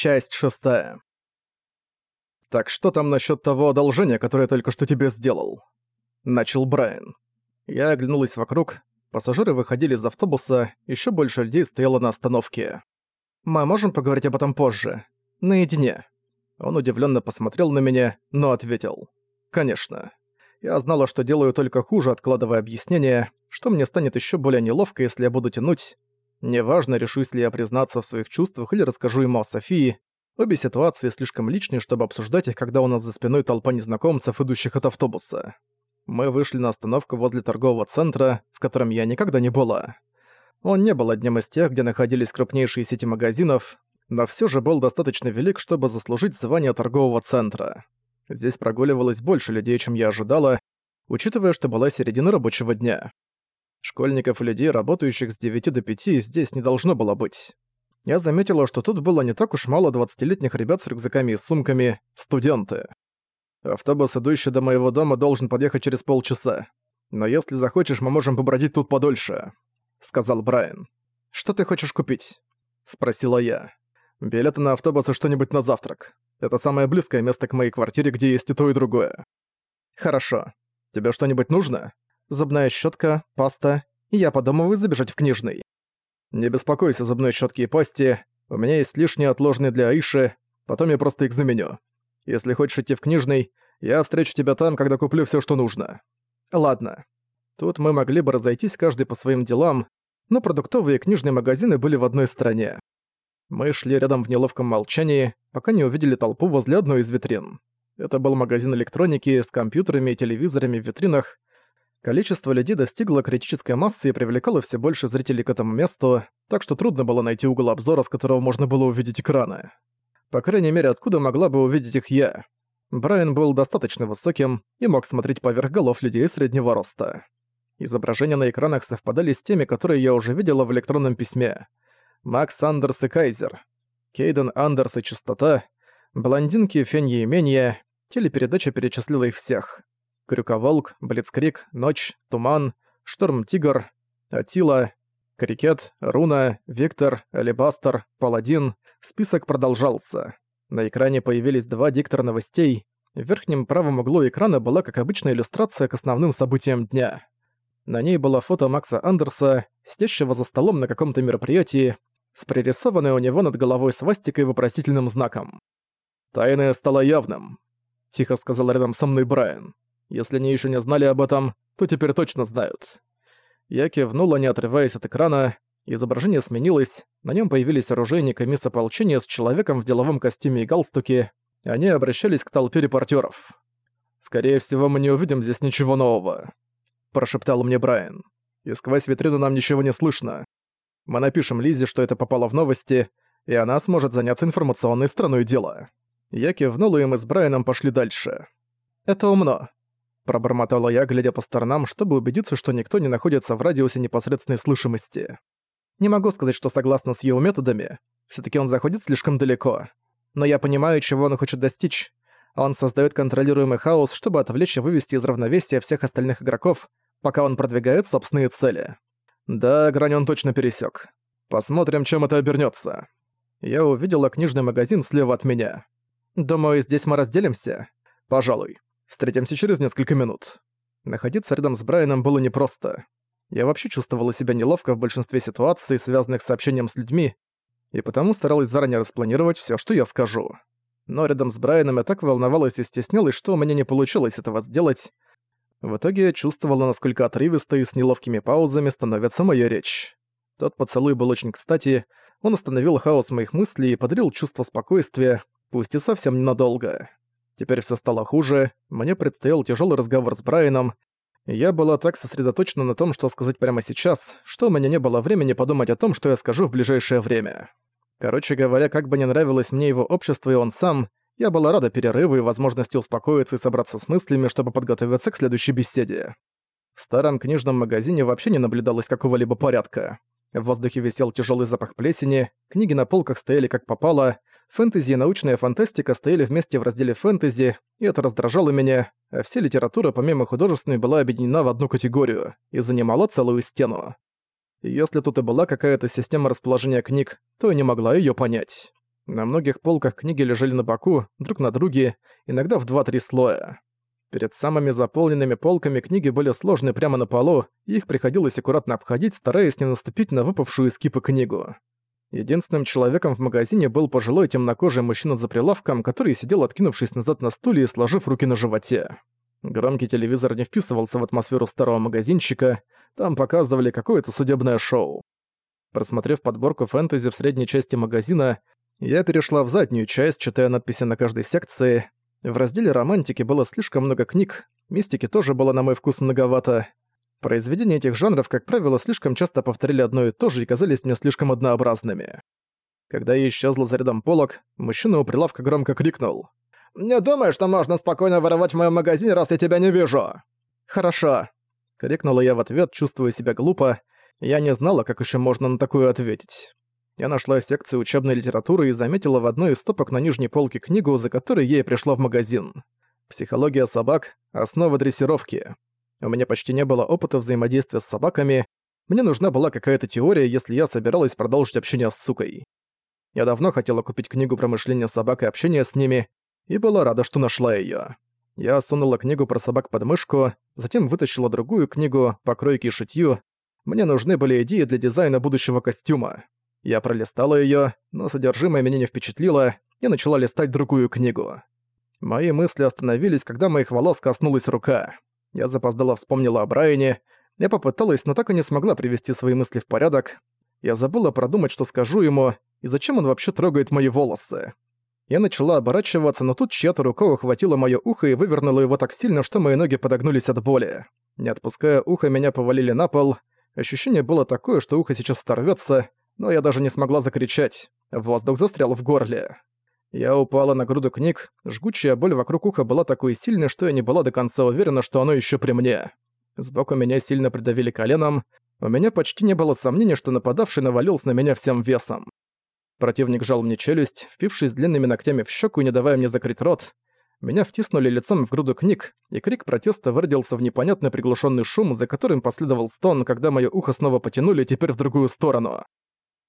Часть шестая. «Так что там насчет того одолжения, которое я только что тебе сделал?» Начал Брайан. Я оглянулась вокруг. Пассажиры выходили из автобуса, еще больше людей стояло на остановке. «Мы можем поговорить об этом позже? Наедине?» Он удивленно посмотрел на меня, но ответил. «Конечно. Я знала, что делаю только хуже, откладывая объяснение, что мне станет еще более неловко, если я буду тянуть. Неважно, решусь ли я признаться в своих чувствах или расскажу ему о Софии, обе ситуации слишком личные, чтобы обсуждать их, когда у нас за спиной толпа незнакомцев, идущих от автобуса. Мы вышли на остановку возле торгового центра, в котором я никогда не была. Он не был одним из тех, где находились крупнейшие сети магазинов, но все же был достаточно велик, чтобы заслужить звание торгового центра. Здесь прогуливалось больше людей, чем я ожидала, учитывая, что была середина рабочего дня. Школьников и людей, работающих с 9 до 5, здесь не должно было быть. Я заметила, что тут было не так уж мало 20-летних ребят с рюкзаками и сумками, студенты. Автобус, идущий до моего дома, должен подъехать через полчаса. Но если захочешь, мы можем побродить тут подольше», — сказал Брайан. «Что ты хочешь купить?» — спросила я. «Билеты на автобус и что-нибудь на завтрак. Это самое близкое место к моей квартире, где есть и то, и другое». «Хорошо. Тебе что-нибудь нужно? Зубная щетка, паста, и я подумываю забежать в книжный». «Не беспокойся, зубной щетки и пасти. У меня есть лишние отложенные для Аиши, потом я просто их заменю. Если хочешь идти в книжный, я встречу тебя там, когда куплю все, что нужно». «Ладно». Тут мы могли бы разойтись каждый по своим делам, но продуктовые и книжные магазины были в одной стране. Мы шли рядом в неловком молчании, пока не увидели толпу возле одной из витрин. Это был магазин электроники с компьютерами и телевизорами в витринах. Количество людей достигло критической массы и привлекало все больше зрителей к этому месту, так что трудно было найти угол обзора, с которого можно было увидеть экраны. По крайней мере, откуда могла бы увидеть их я? Брайан был достаточно высоким и мог смотреть поверх голов людей среднего роста. Изображения на экранах совпадали с теми, которые я уже видела в электронном письме. Макс Андерс и Кайзер, Кейден Андерс и Чистота, блондинки Фенья и Менья, телепередача перечислила их всех. Крюковолк, Блицкрик, Ночь, Туман, Шторм-Тигр, Атила, Крикет, Руна, Виктор, Алибастер, Паладин. Список продолжался. На экране появились два диктора новостей. В верхнем правом углу экрана была, как обычная иллюстрация к основным событиям дня. На ней было фото Макса Андерса, сидящего за столом на каком-то мероприятии, с пририсованной у него над головой свастикой вопросительным знаком. «Тайное стало явным», — тихо сказал рядом со мной Брайан. «Если они еще не знали об этом, то теперь точно знают». Я кивнула, не отрываясь от экрана. Изображение сменилось, на нем появились оружейник и мисс ополчения с человеком в деловом костюме и галстуке. Они обращались к толпе репортеров. «Скорее всего, мы не увидим здесь ничего нового», — прошептал мне Брайан. «И сквозь витрину нам ничего не слышно. Мы напишем Лизе, что это попало в новости, и она сможет заняться информационной стороной дела. Я кивнула, и мы с Брайаном пошли дальше. «Это умно», — пробормотала я, глядя по сторонам, чтобы убедиться, что никто не находится в радиусе непосредственной слышимости. Не могу сказать, что согласна с его методами, все таки он заходит слишком далеко. Но я понимаю, чего он хочет достичь. Он создает контролируемый хаос, чтобы отвлечь и вывести из равновесия всех остальных игроков, пока он продвигает собственные цели. Да, грань он точно пересек. Посмотрим, чем это обернется. Я увидела книжный магазин слева от меня. Думаю, здесь мы разделимся. Пожалуй. Встретимся через несколько минут. Находиться рядом с Брайаном было непросто. Я вообще чувствовала себя неловко в большинстве ситуаций, связанных с общением с людьми, и потому старалась заранее распланировать все, что я скажу. Но рядом с Брайаном я так волновалась и стеснялась, что у меня не получилось этого сделать, в итоге я чувствовала, насколько отрывисто и с неловкими паузами становится моя речь. Тот поцелуй был очень кстати, он остановил хаос моих мыслей и подарил чувство спокойствия, пусть и совсем ненадолго. Теперь все стало хуже, мне предстоял тяжелый разговор с Брайаном, я была так сосредоточена на том, что сказать прямо сейчас, что у меня не было времени подумать о том, что я скажу в ближайшее время. Короче говоря, как бы не нравилось мне его общество и он сам, я была рада перерыву и возможности успокоиться и собраться с мыслями, чтобы подготовиться к следующей беседе. В старом книжном магазине вообще не наблюдалось какого-либо порядка. В воздухе висел тяжелый запах плесени, книги на полках стояли как попало, фэнтези и научная фантастика стояли вместе в разделе фэнтези, и это раздражало меня, а вся литература помимо художественной была объединена в одну категорию и занимала целую стену. И если тут и была какая-то система расположения книг, то я не могла её понять. На многих полках книги лежали на боку, друг на друге, иногда в два-три слоя. Перед самыми заполненными полками книги были сложны прямо на полу, и их приходилось аккуратно обходить, стараясь не наступить на выпавшую из кипы книгу. Единственным человеком в магазине был пожилой темнокожий мужчина за прилавком, который сидел откинувшись назад на стуле и сложив руки на животе. Громкий телевизор не вписывался в атмосферу старого магазинчика, там показывали какое-то судебное шоу. Просмотрев подборку фэнтези в средней части магазина, я перешла в заднюю часть, читая надписи на каждой секции. В разделе романтики было слишком много книг, мистики тоже было на мой вкус многовато. Произведения этих жанров, как правило, слишком часто повторили одно и то же и казались мне слишком однообразными. Когда я исчезла за рядом полок, мужчина у прилавка громко крикнул. «Не думай, что можно спокойно воровать в моем магазине, раз я тебя не вижу!» «Хорошо», — крикнула я в ответ, чувствуя себя глупо. Я не знала, как еще можно на такое ответить. Я нашла секцию учебной литературы и заметила в одной из стопок на нижней полке книгу, за которой я и пришла в магазин. «Психология собак. Основа дрессировки». У меня почти не было опыта взаимодействия с собаками. Мне нужна была какая-то теория, если я собиралась продолжить общение с сукой. Я давно хотела купить книгу про мышление собак и общение с ними, и была рада, что нашла её. Я сунула книгу про собак под мышку, затем вытащила другую книгу по кройке и шитью. Мне нужны были идеи для дизайна будущего костюма. Я пролистала её, но содержимое меня не впечатлило, и начала листать другую книгу. Мои мысли остановились, когда моих волос коснулась рука. Я запоздала вспомнила о Брайане. Я попыталась, но так и не смогла привести свои мысли в порядок. Я забыла продумать, что скажу ему, и зачем он вообще трогает мои волосы. Я начала оборачиваться, но тут чья-то рука ухватила моё ухо и вывернула его так сильно, что мои ноги подогнулись от боли. Не отпуская ухо, меня повалили на пол. Ощущение было такое, что ухо сейчас оторвётся, но я даже не смогла закричать. Воздух застрял в горле. Я упала на груду книг, жгучая боль вокруг уха была такой сильной, что я не была до конца уверена, что оно еще при мне. Сбоку меня сильно придавили коленом, у меня почти не было сомнений, что нападавший навалился на меня всем весом. Противник жал мне челюсть, впившись длинными ногтями в щеку и не давая мне закрыть рот. Меня втиснули лицом в груду книг, и крик протеста выродился в непонятный приглушенный шум, за которым последовал стон, когда мое ухо снова потянули теперь в другую сторону.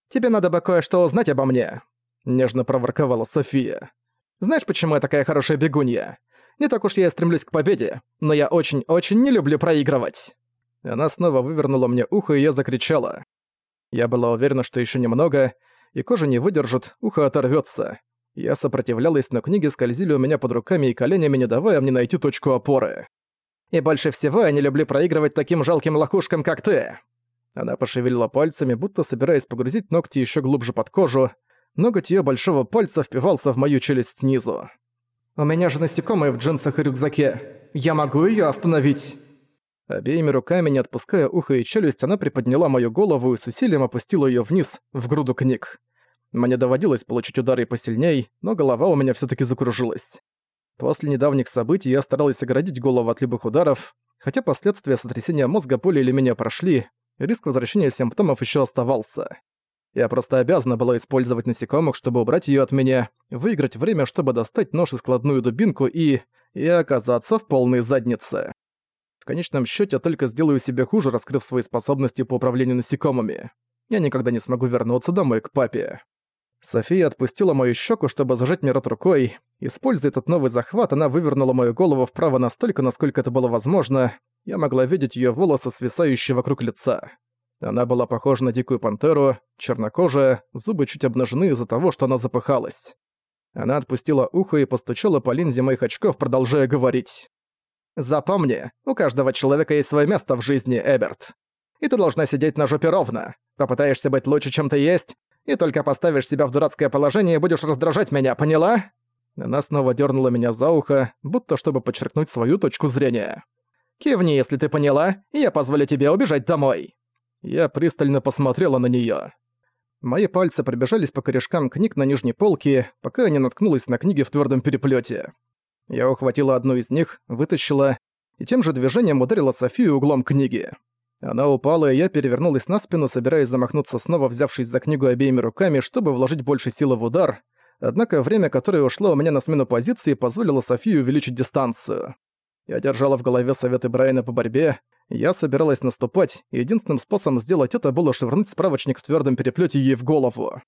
«Тебе надо бы кое-что узнать обо мне», нежно проворковала София. «Знаешь, почему я такая хорошая бегунья? Не так уж я стремлюсь к победе, но я очень-очень не люблю проигрывать». Она снова вывернула мне ухо, и я закричала. Я была уверена, что еще немного, и кожа не выдержит, ухо оторвется. Я сопротивлялась, но книги скользили у меня под руками и коленями, не давая мне найти точку опоры. «И больше всего я не люблю проигрывать таким жалким лохушкам, как ты!» Она пошевелила пальцами, будто собираясь погрузить ногти еще глубже под кожу, Ноготь её большого пальца впивался в мою челюсть снизу. «У меня же насекомые в джинсах и рюкзаке. Я могу её остановить?» Обеими руками, не отпуская ухо и челюсть, она приподняла мою голову и с усилием опустила её вниз, в груду книг. Мне доводилось получить удары посильней, но голова у меня всё-таки закружилась. После недавних событий я старалась оградить голову от любых ударов, хотя последствия сотрясения мозга более или менее прошли, риск возвращения симптомов ещё оставался. Я просто обязана была использовать насекомых, чтобы убрать её от меня, выиграть время, чтобы достать нож и складную дубинку и... и оказаться в полной заднице. В конечном счёте я только сделаю себе хуже, раскрыв свои способности по управлению насекомыми. Я никогда не смогу вернуться домой к папе. София отпустила мою щеку, чтобы зажать мне рот рукой. Используя этот новый захват, она вывернула мою голову вправо настолько, насколько это было возможно. Я могла видеть её волосы, свисающие вокруг лица. Она была похожа на дикую пантеру, чернокожая, зубы чуть обнажены из-за того, что она запыхалась. Она отпустила ухо и постучала по линзе моих очков, продолжая говорить. «Запомни, у каждого человека есть свое место в жизни, Эберт. И ты должна сидеть на жопе ровно. Попытаешься быть лучше, чем ты есть, и только поставишь себя в дурацкое положение и будешь раздражать меня, поняла?» Она снова дернула меня за ухо, будто чтобы подчеркнуть свою точку зрения. «Кивни, если ты поняла, и я позволю тебе убежать домой». Я пристально посмотрела на неё. Мои пальцы пробежались по корешкам книг на нижней полке, пока я не наткнулась на книги в твёрдом переплёте. Я ухватила одну из них, вытащила, и тем же движением ударила Софию углом книги. Она упала, и я перевернулась на спину, собираясь замахнуться снова, взявшись за книгу обеими руками, чтобы вложить больше силы в удар. Однако время, которое ушло у меня на смену позиции, позволило Софии увеличить дистанцию. Я держала в голове советы Брайана по борьбе, я собиралась наступать, и единственным способом сделать это было швырнуть справочник в твердом переплете ей в голову.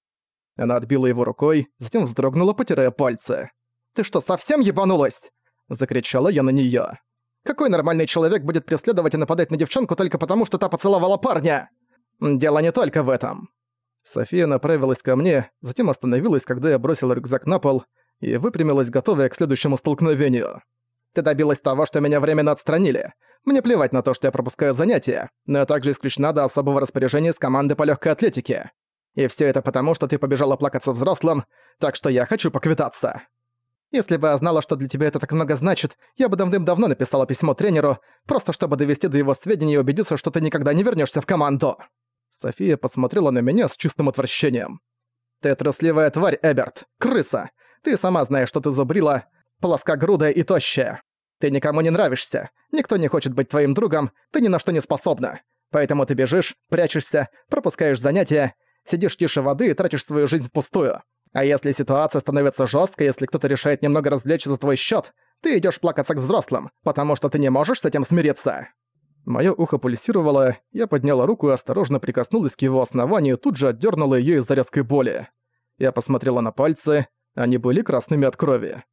Она отбила его рукой, затем вздрогнула, потирая пальцы. «Ты что, совсем ебанулась?» – закричала я на неё. «Какой нормальный человек будет преследовать и нападать на девчонку только потому, что та поцеловала парня?» «Дело не только в этом». София направилась ко мне, затем остановилась, когда я бросил рюкзак на пол и выпрямилась, готовая к следующему столкновению. «Ты добилась того, что меня временно отстранили. Мне плевать на то, что я пропускаю занятия, но я также исключена до особого распоряжения с команды по легкой атлетике. И все это потому, что ты побежала плакаться взрослым, так что я хочу поквитаться. Если бы я знала, что для тебя это так много значит, я бы давным-давно написала письмо тренеру, просто чтобы довести до его сведения и убедиться, что ты никогда не вернешься в команду». София посмотрела на меня с чистым отвращением. «Ты трусливая тварь, Эберт, крыса! Ты сама знаешь, что ты зубрила, плоскогрудая и тощая. Ты никому не нравишься, никто не хочет быть твоим другом, ты ни на что не способна. Поэтому ты бежишь, прячешься, пропускаешь занятия, сидишь тише воды и тратишь свою жизнь впустую. А если ситуация становится жесткой, если кто-то решает немного развлечься за твой счет, ты идешь плакаться к взрослым, потому что ты не можешь с этим смириться. Моё ухо пульсировало, я подняла руку и осторожно прикоснулась к его основанию, тут же отдернула ее из-за резкой боли. Я посмотрела на пальцы, они были красными от крови.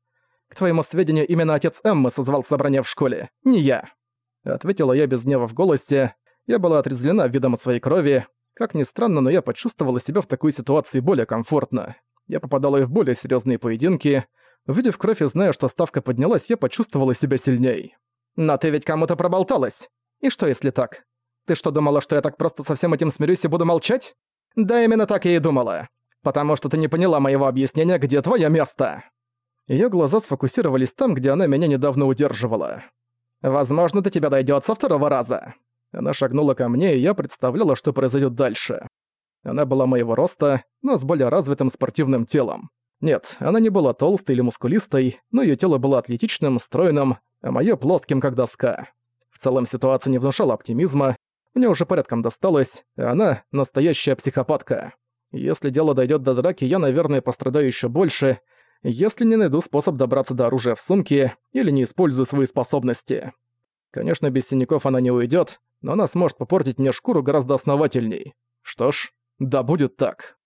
«К твоему сведению, именно отец Эммы созвал собрание в школе, не я», — ответила я без гнева в голосе. Я была отрезвлена видом своей крови, как ни странно, но я почувствовала себя в такой ситуации более комфортно. Я попадала и в более серьезные поединки. Увидев кровь и зная, что ставка поднялась, я почувствовала себя сильней. «Но ты ведь кому-то проболталась. И что, если так? Ты что, думала, что я так просто со всем этим смирюсь и буду молчать? Да именно так я и думала. Потому что ты не поняла моего объяснения, где твое место». Её глаза сфокусировались там, где она меня недавно удерживала. «Возможно, до тебя дойдёт со второго раза». Она шагнула ко мне, и я представляла, что произойдет дальше. Она была моего роста, но с более развитым спортивным телом. Нет, она не была толстой или мускулистой, но ее тело было атлетичным, стройным, а моё плоским, как доска. В целом ситуация не внушала оптимизма, мне уже порядком досталось, а она — настоящая психопатка. Если дело дойдет до драки, я, наверное, пострадаю еще больше, если не найду способ добраться до оружия в сумке или не использую свои способности. Конечно, без синяков она не уйдет, но она сможет попортить мне шкуру гораздо основательней. Что ж, да будет так.